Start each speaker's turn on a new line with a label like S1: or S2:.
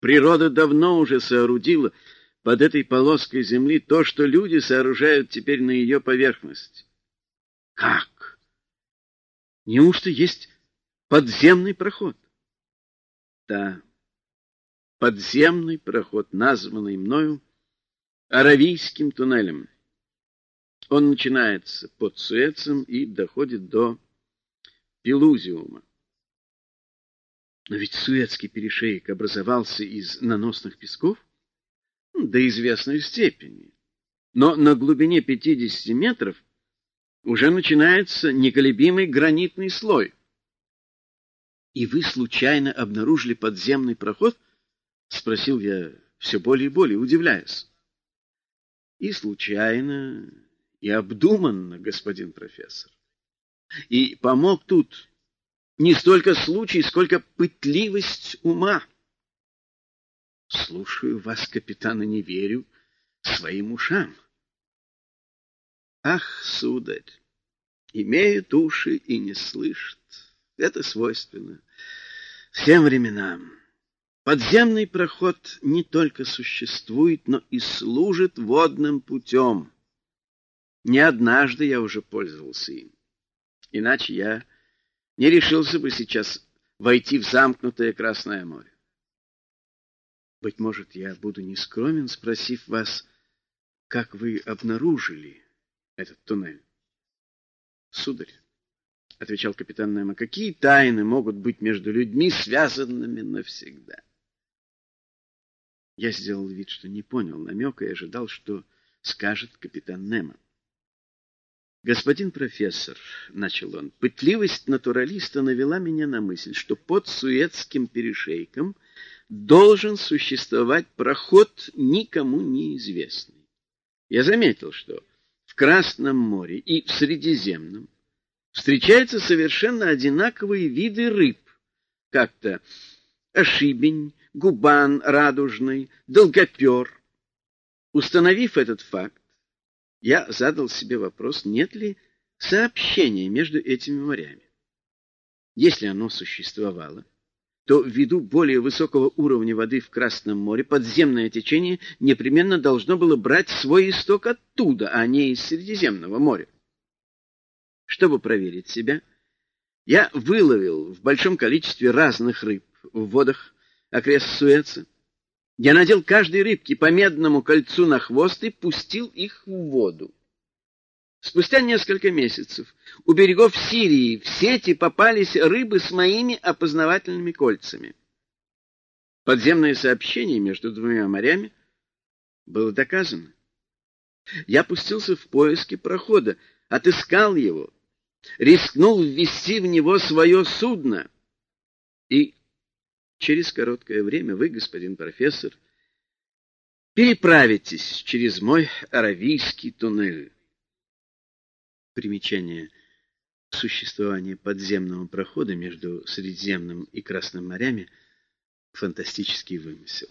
S1: Природа давно уже соорудила под этой полоской земли то, что люди сооружают теперь на ее поверхности. Как? Неужто есть подземный проход? Да, подземный проход, названный мною Аравийским туннелем. Он начинается под Суэцем и доходит до Пелузиума. Но ведь Суэцкий перешейк образовался из наносных песков до известной степени. Но на глубине 50 метров уже начинается неколебимый гранитный слой. И вы случайно обнаружили подземный проход? Спросил я, все более и более удивляясь. И случайно, и обдуманно, господин профессор. И помог тут не столько случай, сколько пытливость ума. Слушаю вас, капитан, и не верю своим ушам. Ах, сударь, имеют уши и не слышат. Это свойственно всем временам. Подземный проход не только существует, но и служит водным путем. Не однажды я уже пользовался им. Иначе я не решился бы сейчас войти в замкнутое Красное море. Быть может, я буду нескромен, спросив вас, как вы обнаружили этот туннель. Сударь, — отвечал капитан Немо, — какие тайны могут быть между людьми, связанными навсегда? Я сделал вид, что не понял намека и ожидал, что скажет капитан Немо. «Господин профессор», — начал он, — «пытливость натуралиста навела меня на мысль, что под Суэцким перешейком должен существовать проход никому неизвестный. Я заметил, что в Красном море и в Средиземном встречаются совершенно одинаковые виды рыб, как-то ошибень, губан радужный, долгопер. Установив этот факт, я задал себе вопрос, нет ли сообщения между этими морями. Если оно существовало, то ввиду более высокого уровня воды в Красном море подземное течение непременно должно было брать свой исток оттуда, а не из Средиземного моря. Чтобы проверить себя, я выловил в большом количестве разных рыб в водах окрест Суэца. Я надел каждой рыбке по медному кольцу на хвост и пустил их в воду. Спустя несколько месяцев у берегов Сирии в сети попались рыбы с моими опознавательными кольцами. Подземное сообщение между двумя морями было доказано. Я пустился в поиски прохода, отыскал его, рискнул ввести в него свое судно и Через короткое время вы, господин профессор, переправитесь через мой Аравийский туннель. Примечание. Существование подземного прохода между Средиземным и Красным морями — фантастический вымысел.